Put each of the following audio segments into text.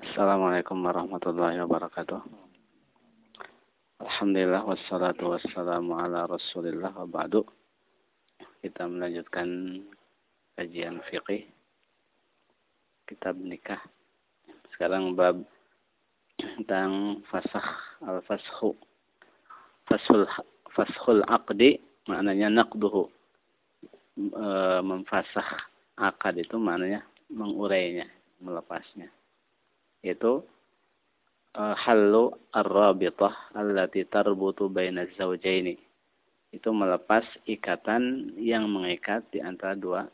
Assalamualaikum warahmatullahi wabarakatuh. Alhamdulillah wassalatu wassalamu ala Rasulillah wa ba'du. Kita melanjutkan kajian fikih kitab nikah. Sekarang bab tentang fasakh al-fashu. Fashul fashul aqdi maknanya naqduhu. E, memfasah akad itu maknanya mengurainya, melepasnya yaitu uh, hallu ar-rabitah allati tarbutu baina zawjaini itu melepas ikatan yang mengikat di antara dua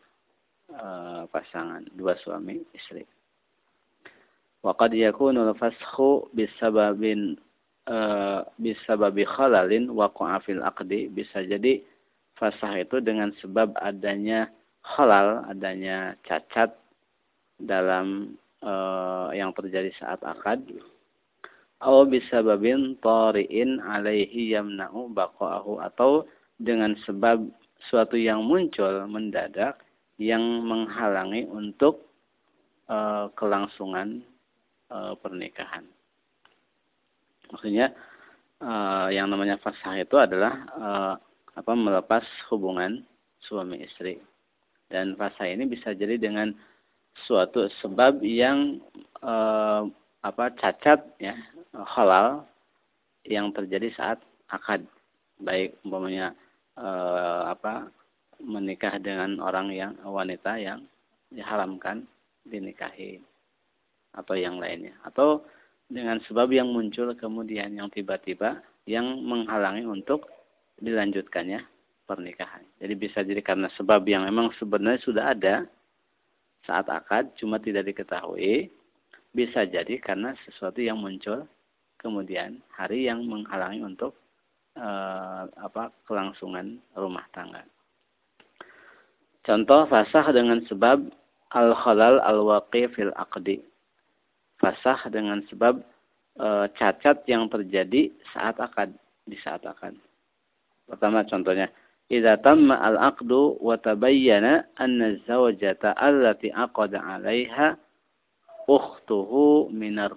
uh, pasangan, dua suami istri. Wa qad yakunu al-fasxu bisababin uh, bisababi khalalin waqa'a fil aqdi bisa jadi fasah itu dengan sebab adanya halal, adanya cacat dalam uh, yang terjadi saat akad atau bisa babin tariin alaihi yamna'u baqa'ahu atau dengan sebab suatu yang muncul mendadak yang menghalangi untuk uh, kelangsungan uh, pernikahan. Maksudnya uh, yang namanya fasah itu adalah uh, apa melepas hubungan suami istri. Dan fasah ini bisa jadi dengan suatu sebab yang eh, apa cacat ya halal yang terjadi saat akad baik umpamanya eh, apa menikah dengan orang yang wanita yang diharamkan dinikahi atau yang lainnya atau dengan sebab yang muncul kemudian yang tiba-tiba yang menghalangi untuk dilanjutkannya pernikahan. Jadi bisa jadi karena sebab yang memang sebenarnya sudah ada saat akad cuma tidak diketahui bisa jadi karena sesuatu yang muncul kemudian hari yang menghalangi untuk uh, apa kelangsungan rumah tangga. Contoh fasah dengan sebab al halal al waqi fil aqdi. Fasah dengan sebab uh, cacat yang terjadi saat akad di saat akad. Pertama contohnya idza tamma al-aqdu wa tabayyana anna az-zawjata allati aqada 'alaiha ukhtuhu minar.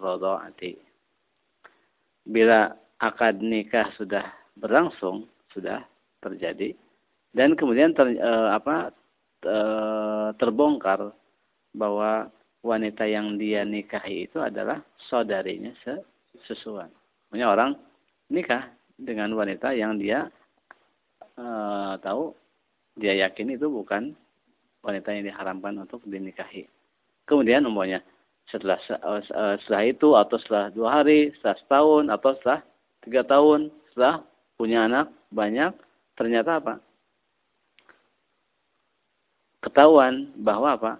Bila akad nikah sudah berlangsung, sudah terjadi dan kemudian ter, e, apa e, terbongkar bahwa wanita yang dia nikahi itu adalah saudarinya sesuai. Punya orang nikah dengan wanita yang dia uh, tahu dia yakin itu bukan wanita yang diharamkan untuk dinikahi. Kemudian umpamanya setelah uh, setelah itu atau setelah dua hari, setelah setahun atau setelah tiga tahun, setelah punya anak banyak, ternyata apa? Ketahuan bahwa apa?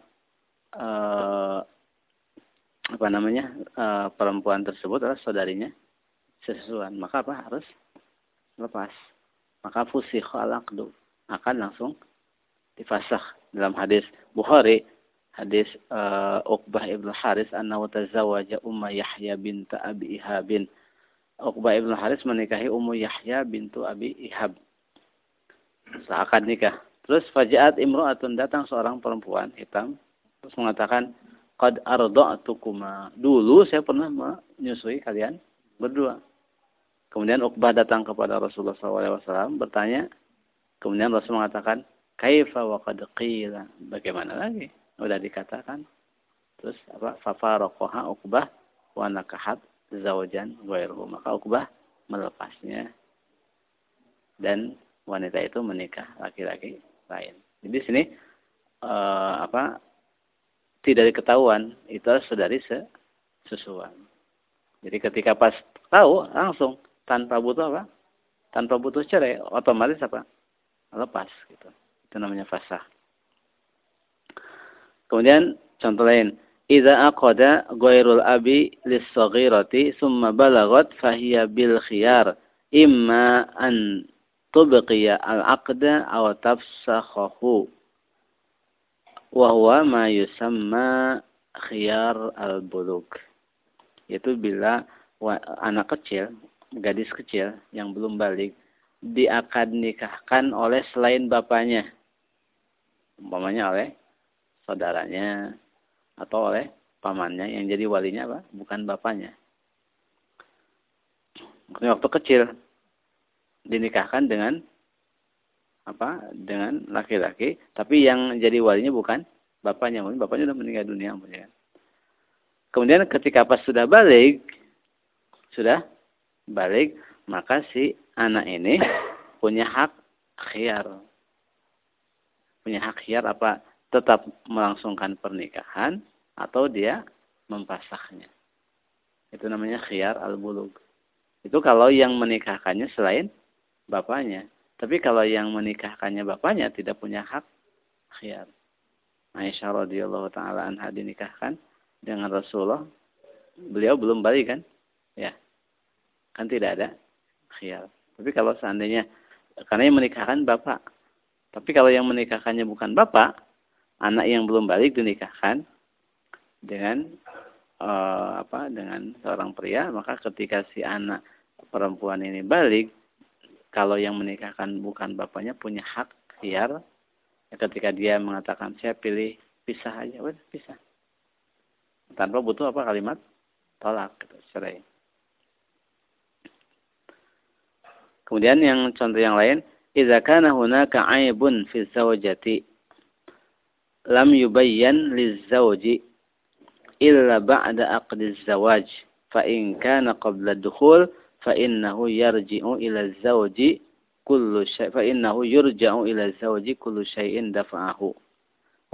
Uh, apa namanya uh, perempuan tersebut adalah saudarinya sesuatu maka apa harus lepas maka fusikh al-aqdu akan langsung difasakh dalam hadis Bukhari hadis uh, Uqbah ibnu Haris annahu tazawwaja Umma Yahya bint Abi Ihab. Uqbah ibnu Haris menikahi Ummu Yahya bintu Abi Ihab. Seakan nikah. Terus fajaat imro'atun datang seorang perempuan hitam. Terus mengatakan qad arda'tukuma. Dulu saya pernah menyusui kalian berdua Kemudian Uqbah datang kepada Rasulullah SAW bertanya. Kemudian Rasul mengatakan, Kaifa wa qad qila. Bagaimana lagi? Sudah dikatakan. Terus apa? Fafarokoha Uqbah wa nakahat zawajan ghairuhu. Maka Uqbah melepasnya. Dan wanita itu menikah laki-laki lain. Jadi di sini uh, apa tidak diketahuan itu saudari sesuatu. Jadi ketika pas tahu langsung tanpa butuh apa? Tanpa butuh cerai, otomatis apa? Lepas gitu. Itu namanya fasah. Kemudian contoh lain, idza aqada ghairul abi lis-saghirati thumma balagat fahiya bil khiyar imma an tubqiya al-aqda aw tafsakhahu wa huwa ma yusamma khiyar al-buluk. Yaitu bila anak kecil gadis kecil yang belum balik diakad nikahkan oleh selain bapaknya. Umpamanya oleh saudaranya atau oleh pamannya, yang jadi walinya apa? Bukan bapaknya. Maksudnya waktu kecil dinikahkan dengan apa? Dengan laki-laki, tapi yang jadi walinya bukan bapaknya, mungkin bapaknya sudah meninggal dunia, ya. Kemudian ketika pas sudah balik, sudah balik, maka si anak ini punya hak khiar. Punya hak khiar apa? Tetap melangsungkan pernikahan atau dia mempasahnya. Itu namanya khiar al-bulug. Itu kalau yang menikahkannya selain bapaknya. Tapi kalau yang menikahkannya bapaknya tidak punya hak khiar. Aisyah radhiyallahu taala anha dinikahkan dengan Rasulullah. Beliau belum balik kan? Ya. Kan tidak ada khiar. Tapi kalau seandainya karena yang menikahkan bapak. Tapi kalau yang menikahkannya bukan bapak, anak yang belum balik dinikahkan dengan uh, apa? dengan seorang pria, maka ketika si anak perempuan ini balik, kalau yang menikahkan bukan bapaknya punya hak khiar ketika dia mengatakan saya pilih pisah aja, udah pisah. Tanpa butuh apa kalimat tolak, gitu, cerai. Kemudian yang contoh yang lain, idza kana hunaka aibun fi zawjati lam yubayyan lizawji illa ba'da aqdi zawaj fa in kana qabla dukhul fa innahu yarji'u ila zawji kullu syai fa innahu yurja'u ila zawji kullu syai'in dafa'ahu.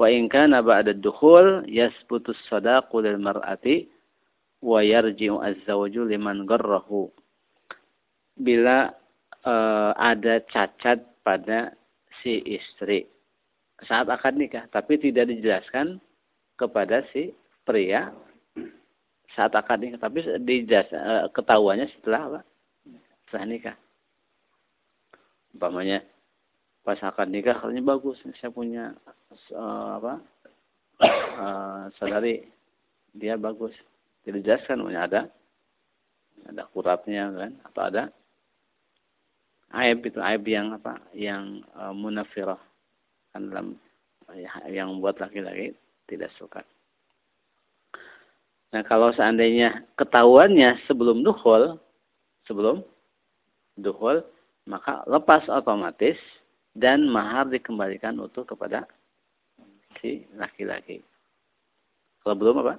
Wa in kana ba'da dukhul yasbutu as-sadaqu lil mar'ati wa yarji'u az-zawju liman garrahu. Bila e, ada cacat pada si istri. Saat akad nikah tapi tidak dijelaskan kepada si pria saat akad nikah tapi dijelas e, ketahuannya setelah apa? Setelah nikah. Umpamanya pas akad nikah katanya bagus saya punya uh, apa uh, saudari dia bagus. Tidak dijelaskan ada ada kuratnya kan atau ada aib itu aib yang apa yang uh, munafirah kan dalam ya, yang membuat laki-laki tidak suka nah kalau seandainya ketahuannya sebelum duhul sebelum duhul maka lepas otomatis dan mahar dikembalikan utuh kepada si laki-laki. Kalau belum apa?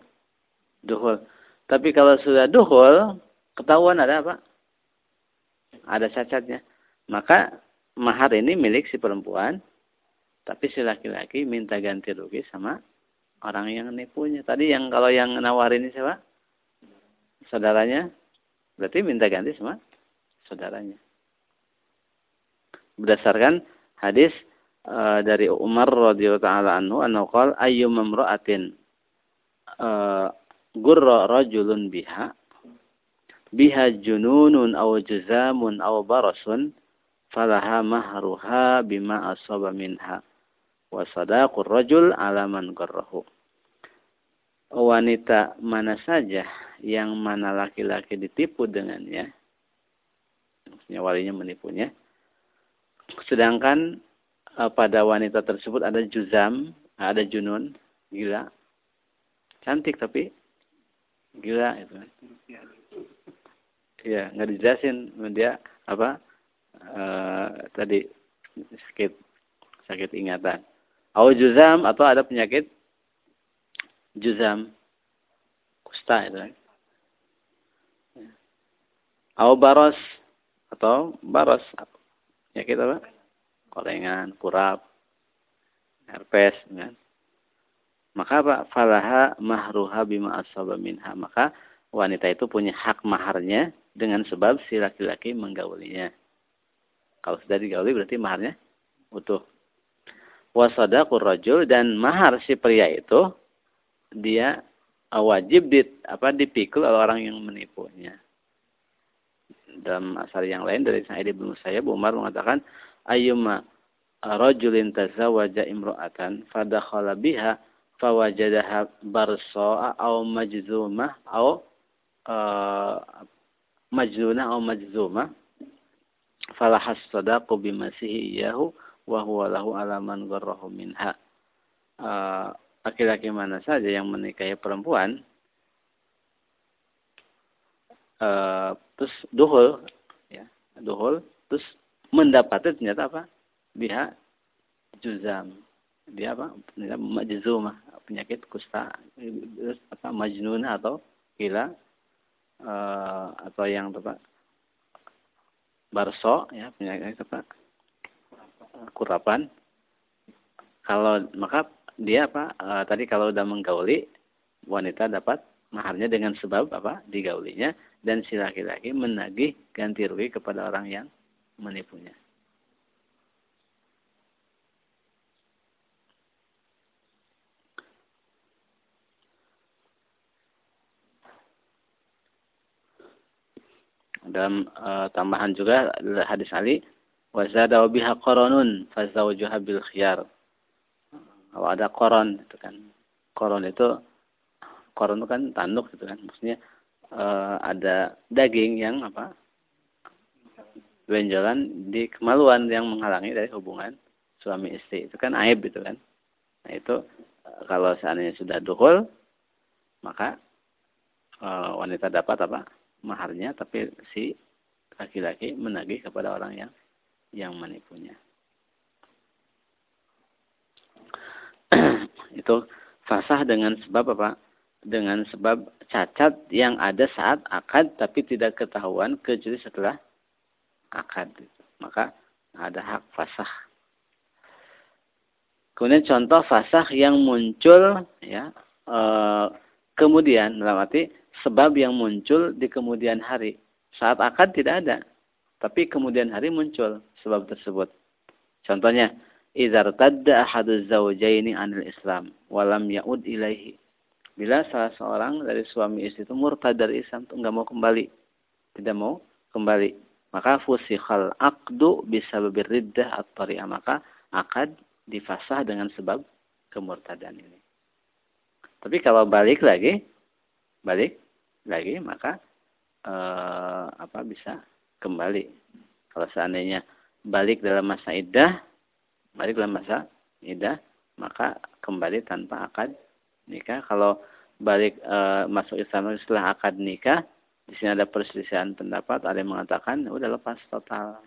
Duhul. Tapi kalau sudah duhul, ketahuan ada apa? Ada cacatnya. Maka mahar ini milik si perempuan, tapi si laki-laki minta ganti rugi sama orang yang nipunya. Tadi yang kalau yang nawarin ini siapa? Saudaranya. Berarti minta ganti sama saudaranya berdasarkan hadis uh, dari Umar radhiyallahu taala anhu annahu qala ayyum imra'atin uh, gurra rajulun biha biha jununun aw jazamun aw barasun falaha mahruha bima asaba minha wa sadaqur rajul ala man gurrahu wanita mana saja yang mana laki-laki ditipu dengannya maksudnya walinya menipunya Sedangkan uh, pada wanita tersebut ada juzam, ada junun, gila. Cantik tapi gila itu. Iya, nggak dijelasin dia apa tadi sakit sakit ingatan. Au juzam atau ada penyakit juzam kusta itu. Au baros atau baros penyakit apa? Korengan, kurap, herpes, kan? Maka apa? Falaha mahruha bima asaba minha. Maka wanita itu punya hak maharnya dengan sebab si laki-laki menggaulinya. Kalau sudah digauli berarti maharnya utuh. Wasadaqur rajul dan mahar si pria itu dia wajib di, apa dipikul oleh orang yang menipunya dalam asal yang lain dari Sa'id bin Musayyab Umar mengatakan ayyuma rajulin tazawwaja imra'atan fadakhala biha fawajadaha barsa'a aw majzumah aw uh, majnunah aw majzumah falahas sadaqu bimasihi iyahu wa huwa lahu alaman gharrahu minha. Uh, laki-laki mana saja yang menikahi perempuan uh, terus duhul ya duhul terus mendapati ternyata apa? Dia juzam. Dia apa? Majzumah penyakit kusta terus apa? Majnun atau gila uh, atau yang apa barso ya penyakit apa kurapan kalau maka dia apa uh, tadi kalau udah menggauli wanita dapat maharnya dengan sebab apa digaulinya dan si laki-laki menagih ganti rugi kepada orang yang menipunya. Dalam uh, tambahan juga hadis Ali, wazada biha qaranun fazawjuha bil khiyar. Kalau ada koron itu kan. Koron itu koron itu kan tanduk gitu kan. Maksudnya uh, ada daging yang apa? benjolan di kemaluan yang menghalangi dari hubungan suami istri. Itu kan aib gitu kan. Nah itu uh, kalau seandainya sudah duhul maka uh, wanita dapat apa? Maharnya tapi si laki-laki menagih kepada orang yang yang menipunya. itu fasah dengan sebab apa? Dengan sebab cacat yang ada saat akad tapi tidak ketahuan kecuali setelah akad. Maka ada hak fasah. Kemudian contoh fasah yang muncul ya e, kemudian dalam arti sebab yang muncul di kemudian hari. Saat akad tidak ada, tapi kemudian hari muncul sebab tersebut. Contohnya, idza tadda ahadu zawjaini 'anil Islam wa lam ya'ud ilaihi. Bila salah seorang dari suami istri itu murtad dari Islam, itu enggak mau kembali, tidak mau kembali, maka fusikhal aqdu bisa riddah atau maka akad difasah dengan sebab kemurtadan ini. Tapi kalau balik lagi, balik lagi maka eh, apa bisa kembali. Kalau seandainya balik dalam masa iddah, balik dalam masa iddah, maka kembali tanpa akad nikah. Kalau balik eh, masuk Islam setelah akad nikah, di sini ada perselisihan pendapat. Ada yang mengatakan udah lepas total,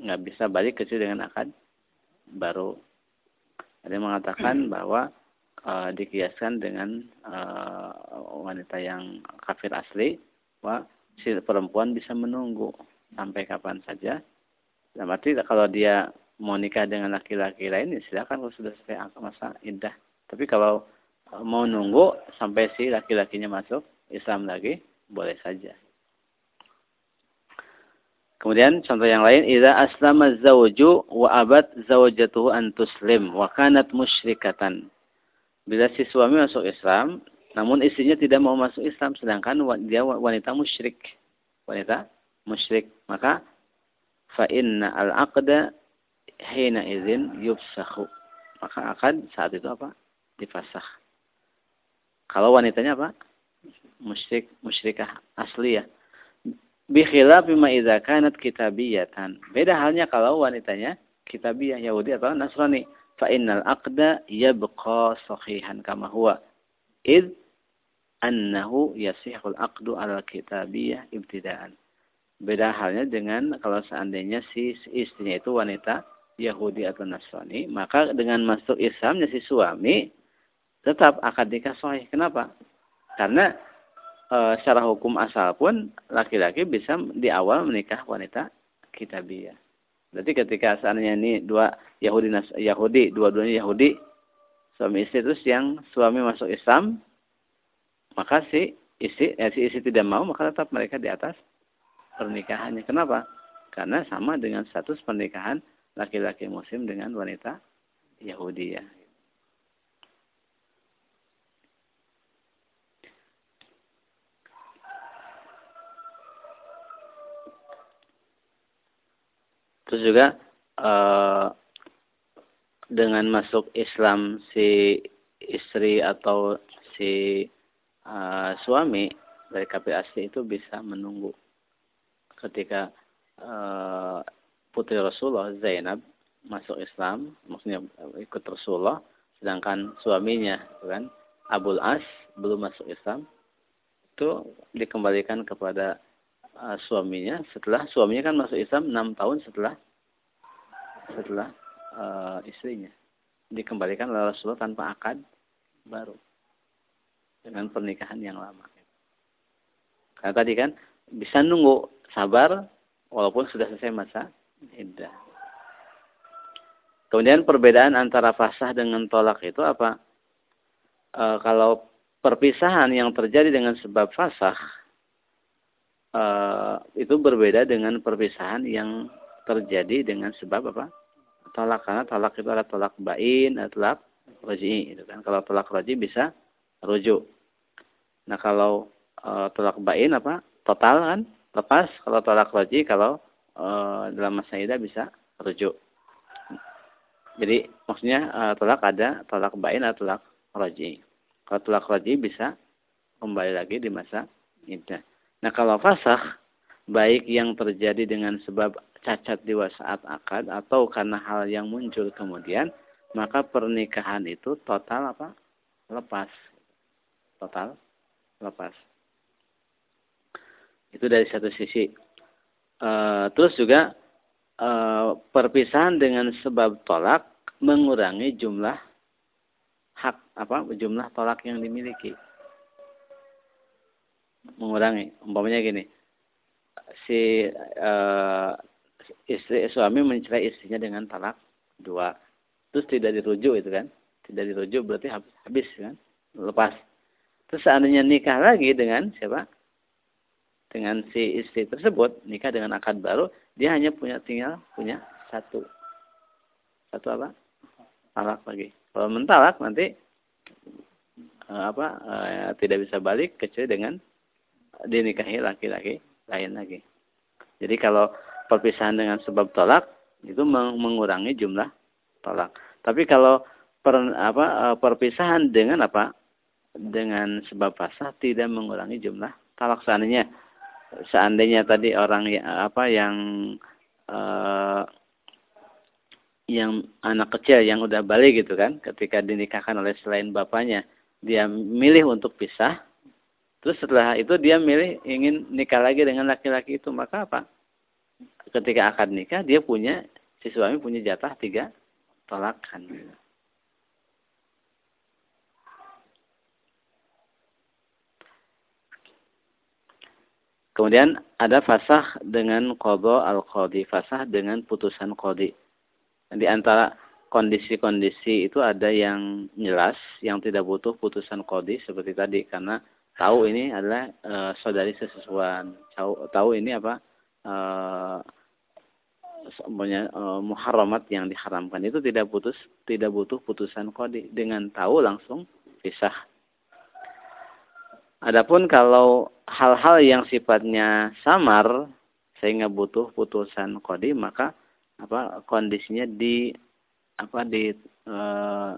nggak bisa balik kecuali dengan akad baru. Ada yang mengatakan bahwa uh, dikiaskan dengan uh, wanita yang kafir asli, wah si perempuan bisa menunggu sampai kapan saja. Dan berarti kalau dia mau nikah dengan laki-laki lain, ya silakan kalau sudah selesai masa indah. Tapi kalau uh, mau nunggu sampai si laki-lakinya masuk Islam lagi, boleh saja. Kemudian contoh yang lain, idza aslama zawju wa abad zawjatuhu an tuslim wa kanat musyrikatan. Bila si suami masuk Islam, namun istrinya tidak mau masuk Islam, sedangkan dia wanita musyrik. Wanita musyrik. Maka, fa inna al-aqda hina izin yufsakhu. Maka akan saat itu apa? Difasah. Kalau wanitanya apa? Musyrik, musyrikah asli ya. Bikhilaf bima idza kanat kitabiyatan. Beda halnya kalau wanitanya kitabiyah Yahudi atau Nasrani fa innal aqda yabqa sahihan kama huwa id annahu yasihul aqdu ala kitabiyah ibtidaan. Beda halnya dengan kalau seandainya si istrinya itu wanita Yahudi atau Nasrani, maka dengan masuk Islamnya si suami tetap akad nikah sahih. Kenapa? Karena e, secara hukum asal pun laki-laki bisa di awal menikah wanita kitabiyah. Berarti ketika seandainya ini dua Yahudi Yahudi, dua-duanya Yahudi, suami istri terus yang suami masuk Islam, maka si istri, eh, si istri tidak mau, maka tetap mereka di atas pernikahannya. Kenapa? Karena sama dengan status pernikahan laki-laki muslim dengan wanita Yahudi ya. Terus juga uh, dengan masuk Islam si istri atau si uh, suami dari asli itu bisa menunggu ketika uh, putri Rasulullah Zainab masuk Islam, maksudnya ikut Rasulullah, sedangkan suaminya, kan, Abul As belum masuk Islam, itu dikembalikan kepada uh, suaminya setelah suaminya kan masuk Islam enam tahun setelah setelah uh, istrinya dikembalikan oleh Rasulullah tanpa akad baru dengan pernikahan yang lama. Karena tadi kan bisa nunggu sabar walaupun sudah selesai masa iddah. Kemudian perbedaan antara fasah dengan tolak itu apa? E, kalau perpisahan yang terjadi dengan sebab fasah itu berbeda dengan perpisahan yang terjadi dengan sebab apa? Tolak karena tolak itu adalah tolak bain atau tolak roji itu kan. Kalau tolak roji bisa rujuk. Nah kalau e, tolak bain apa? Total kan? Lepas kalau tolak roji kalau e, dalam masa idah bisa rujuk. Jadi maksudnya uh, tolak ada tolak bain atau tolak roji. Kalau tolak roji bisa kembali lagi di masa iddah. Nah kalau fasah baik yang terjadi dengan sebab cacat di saat akad atau karena hal yang muncul kemudian maka pernikahan itu total apa? Lepas. Total lepas. Itu dari satu sisi. E, terus juga e, perpisahan dengan sebab tolak mengurangi jumlah hak apa? Jumlah tolak yang dimiliki mengurangi. Umpamanya gini si uh, istri suami mencerai istrinya dengan talak dua. Terus tidak dirujuk itu kan? Tidak dirujuk berarti habis, habis kan? Lepas. Terus seandainya nikah lagi dengan siapa? Dengan si istri tersebut nikah dengan akad baru dia hanya punya tinggal punya satu. Satu apa? Talak lagi. Kalau mentalak nanti uh, apa uh, tidak bisa balik kecuali dengan dinikahi laki-laki lain lagi. Jadi kalau perpisahan dengan sebab tolak itu mengurangi jumlah tolak. Tapi kalau per, apa, uh, perpisahan dengan apa? Dengan sebab pasah tidak mengurangi jumlah talak seandainya seandainya tadi orang yang apa yang uh, yang anak kecil yang udah balik gitu kan, ketika dinikahkan oleh selain bapaknya, dia milih untuk pisah. Terus setelah itu dia milih ingin nikah lagi dengan laki-laki itu, maka apa? Ketika akad nikah, dia punya si suami punya jatah tiga tolakan. Kemudian ada fasah dengan kodo al-qadi, fasah dengan putusan qadi di antara kondisi-kondisi itu ada yang jelas, yang tidak butuh putusan kodi seperti tadi karena tahu ini adalah e, saudari sesuatu, tahu, tahu ini apa? E, semuanya e, muharramat yang diharamkan. Itu tidak putus, tidak butuh putusan kodi. Dengan tahu langsung pisah. Adapun kalau hal-hal yang sifatnya samar sehingga butuh putusan kodi maka apa kondisinya di apa di eh,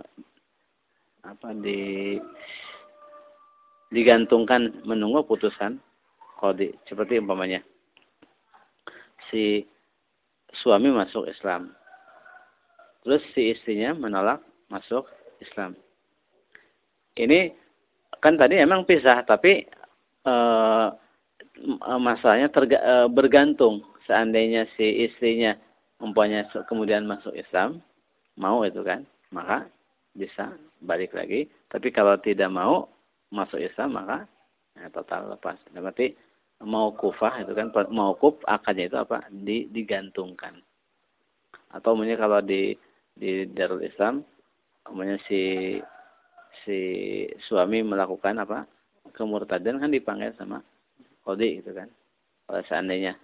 apa di digantungkan menunggu putusan kode seperti umpamanya si suami masuk Islam. Terus si istrinya menolak masuk Islam. Ini kan tadi emang pisah tapi e, masalahnya terga, e, bergantung. Seandainya si istrinya umpamanya kemudian masuk Islam, mau itu kan, maka bisa balik lagi. Tapi kalau tidak mau masuk Islam, maka ya, total lepas. Berarti mau kufah itu kan, mau kuf akadnya itu apa? Di, digantungkan. Atau umumnya kalau di di Darul Islam, umumnya si si suami melakukan apa? Kemurtadan kan dipanggil sama kodi gitu kan. Kalau seandainya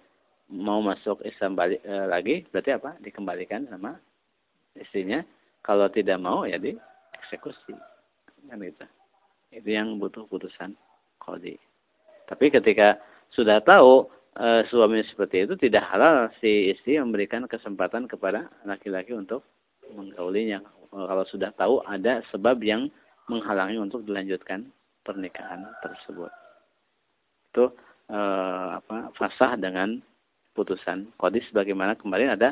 mau masuk Islam balik e, lagi berarti apa dikembalikan sama istrinya kalau tidak mau ya dieksekusi kan itu itu yang butuh putusan kodi tapi ketika sudah tahu e, suami seperti itu tidak halal si istri memberikan kesempatan kepada laki-laki untuk menggaulinya. E, kalau sudah tahu ada sebab yang menghalangi untuk dilanjutkan pernikahan tersebut. Itu e, apa fasah dengan putusan kodis bagaimana kemarin ada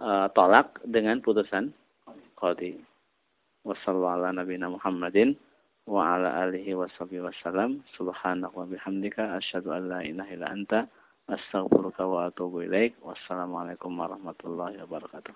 uh, tolak dengan putusan qadi. Wassalamualaikum warahmatullahi Muhammadin wa ala alihi washabihi wasallam. Subhanaka wa bihamdika asyhadu an la ilaha illa anta astaghfiruka wa atubu ilaik. Wassalamualaikum warahmatullahi wabarakatuh.